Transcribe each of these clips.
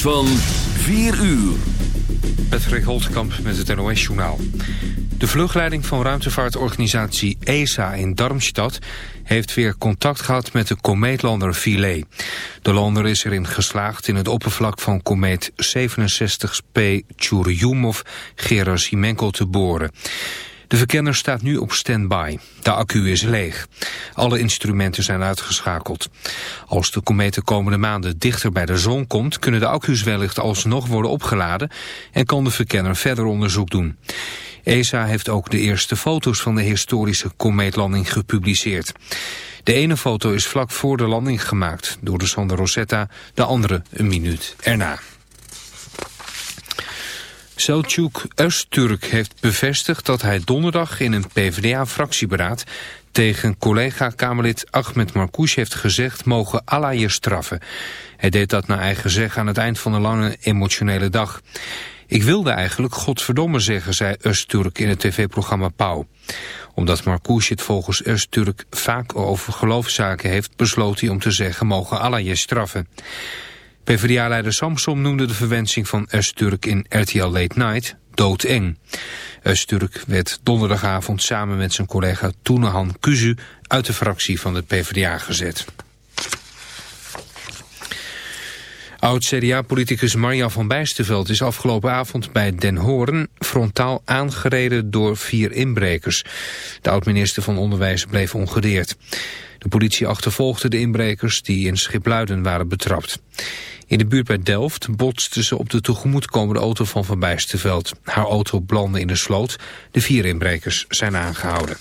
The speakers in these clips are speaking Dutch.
van 4 uur. Patrick Holtkamp met het NOS-journaal. De vluchtleiding van ruimtevaartorganisatie ESA in Darmstadt... heeft weer contact gehad met de komeetlander Philae. De lander is erin geslaagd in het oppervlak van komeet 67P Churyumov-Gerasimenko te boren. De verkenner staat nu op standby. De accu is leeg. Alle instrumenten zijn uitgeschakeld. Als de komeet de komende maanden dichter bij de zon komt... kunnen de accu's wellicht alsnog worden opgeladen... en kan de verkenner verder onderzoek doen. ESA heeft ook de eerste foto's van de historische komeetlanding gepubliceerd. De ene foto is vlak voor de landing gemaakt door de sonde Rosetta, de andere een minuut erna. Selçuk Öztürk heeft bevestigd dat hij donderdag in een PvdA-fractieberaad tegen collega-Kamerlid Ahmed Marcouch heeft gezegd mogen Allah je straffen. Hij deed dat naar eigen zeg aan het eind van een lange emotionele dag. Ik wilde eigenlijk godverdomme zeggen, zei Öztürk in het tv-programma Pauw. Omdat Marcouch het volgens Öztürk vaak over geloofszaken heeft, besloot hij om te zeggen mogen Allah je straffen. PvdA-leider Samsom noemde de verwensing van Öztürk in RTL Late Night doodeng. Öztürk werd donderdagavond samen met zijn collega Toenehan Kuzu uit de fractie van de PvdA gezet. Oud-CDA-politicus Marja van Bijsterveld is afgelopen avond bij Den Hoorn frontaal aangereden door vier inbrekers. De oud-minister van Onderwijs bleef ongedeerd. De politie achtervolgde de inbrekers die in Schipluiden waren betrapt. In de buurt bij Delft botste ze op de tegemoetkomende auto van Van Bijsterveld. Haar auto belandde in de sloot. De vier inbrekers zijn aangehouden.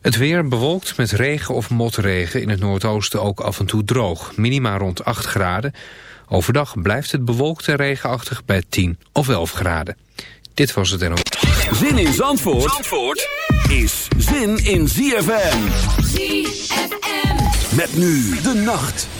Het weer bewolkt met regen of motregen. In het noordoosten ook af en toe droog. Minima rond 8 graden. Overdag blijft het bewolkt en regenachtig bij 10 of 11 graden. Dit was het en ook. Zin in Zandvoort, Zandvoort is zin in ZFM. ZFM. Met nu de nacht.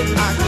I.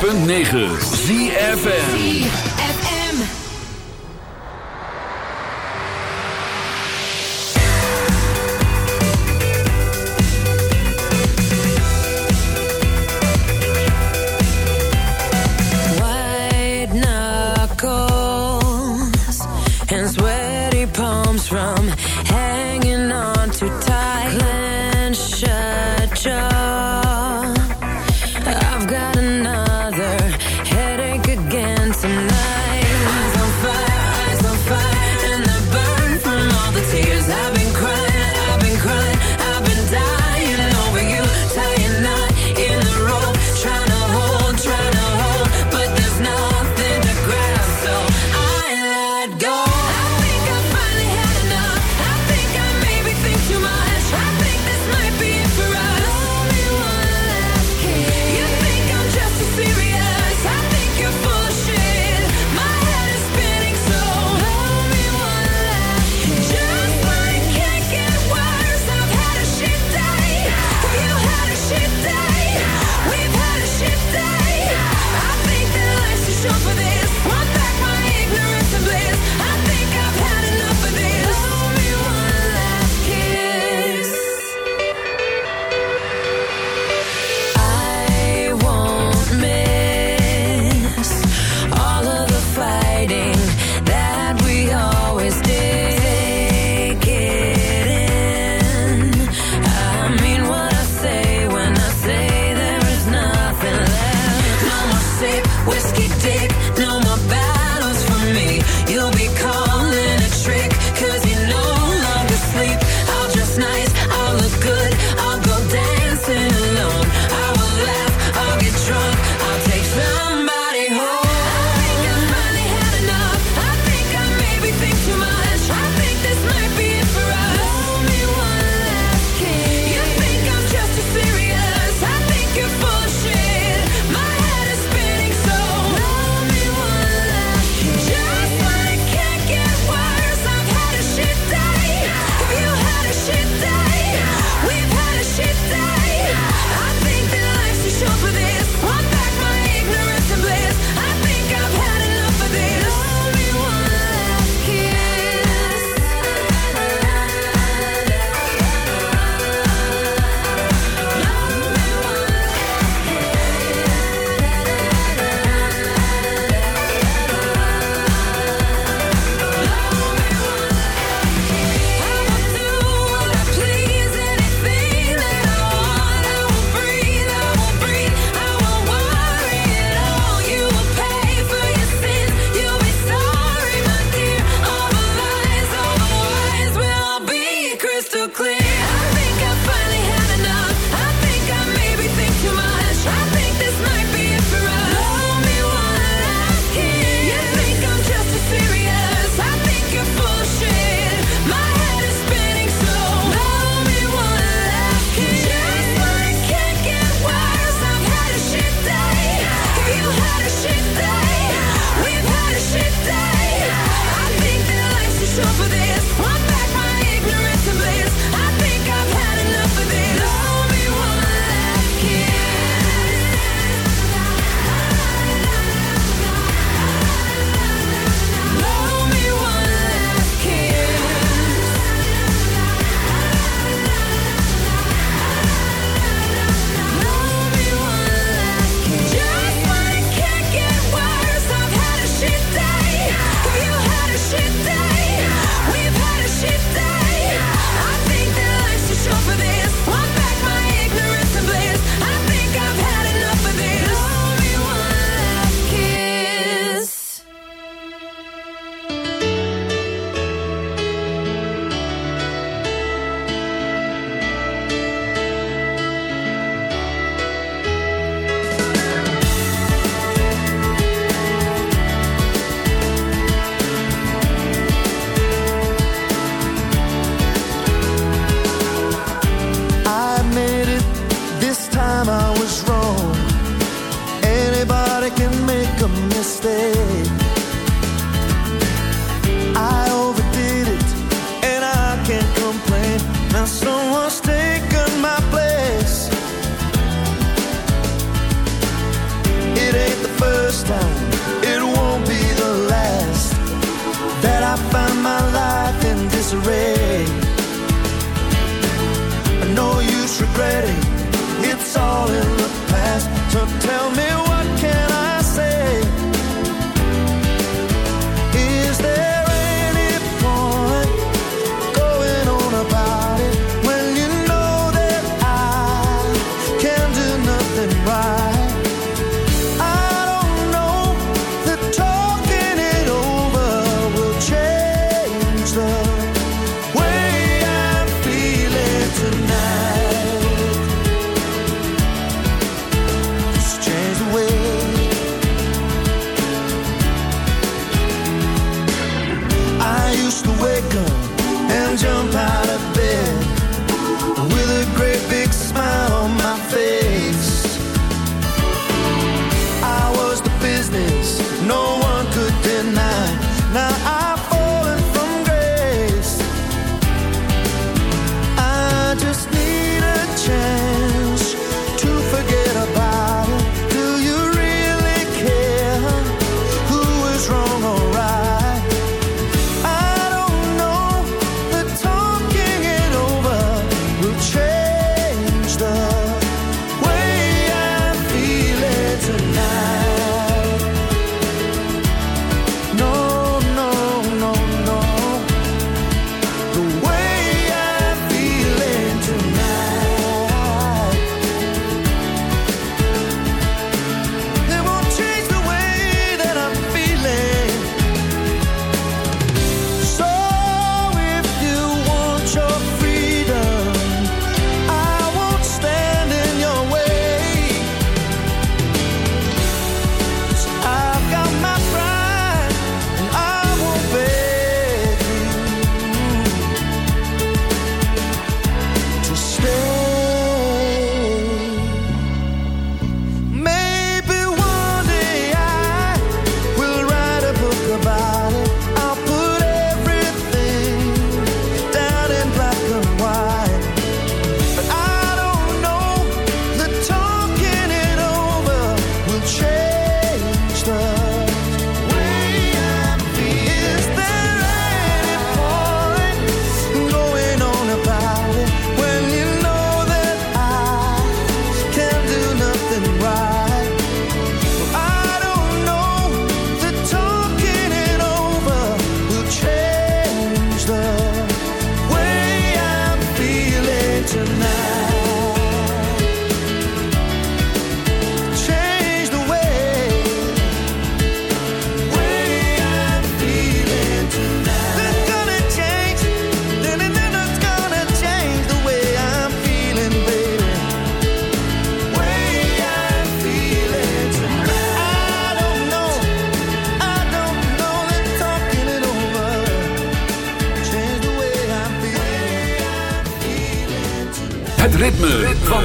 106.9 ZFN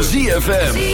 ZFM.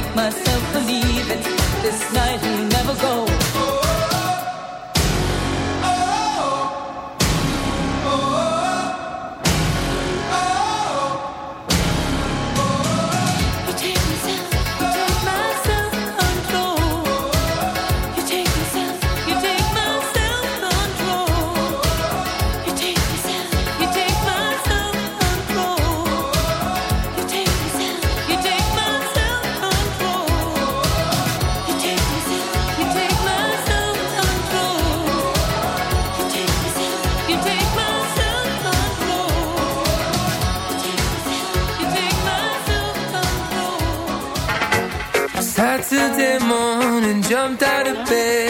make myself believe it this night. baby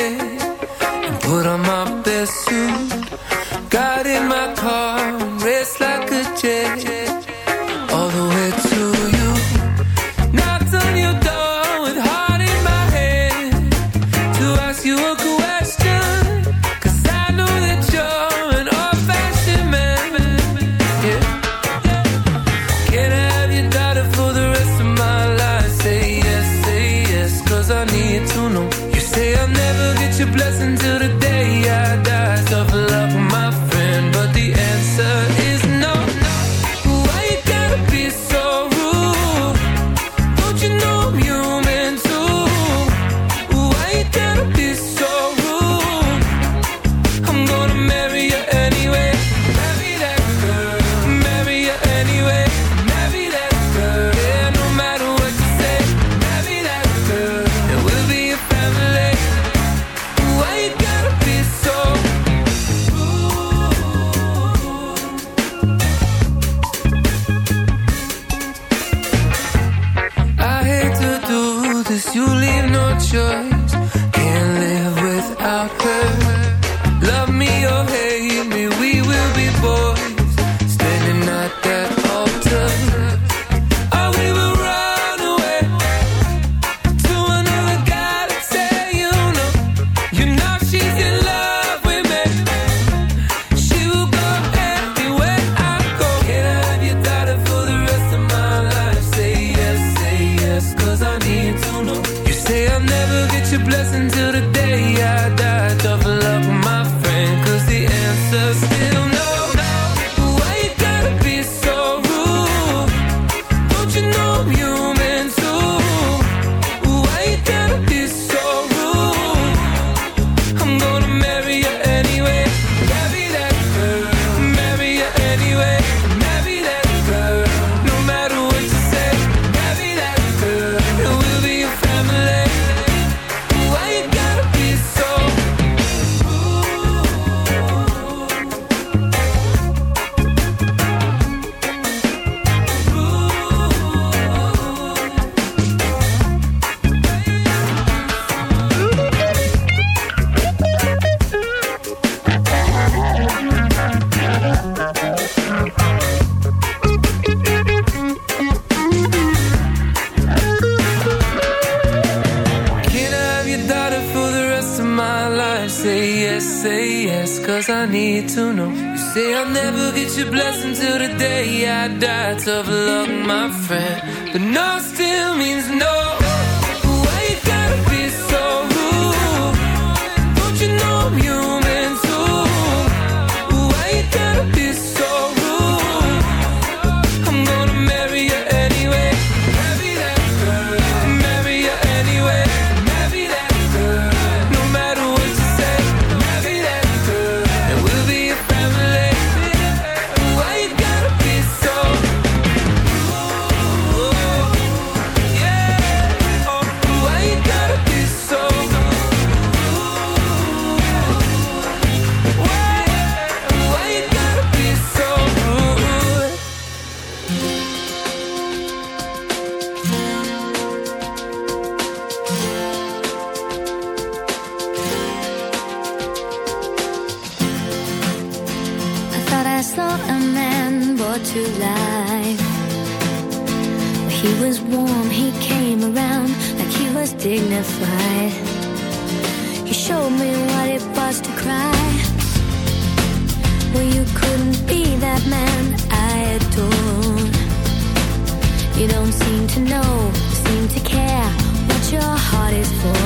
die. Tough luck, my friend. But no still means no. that man I adore. You don't seem to know, seem to care what your heart is for.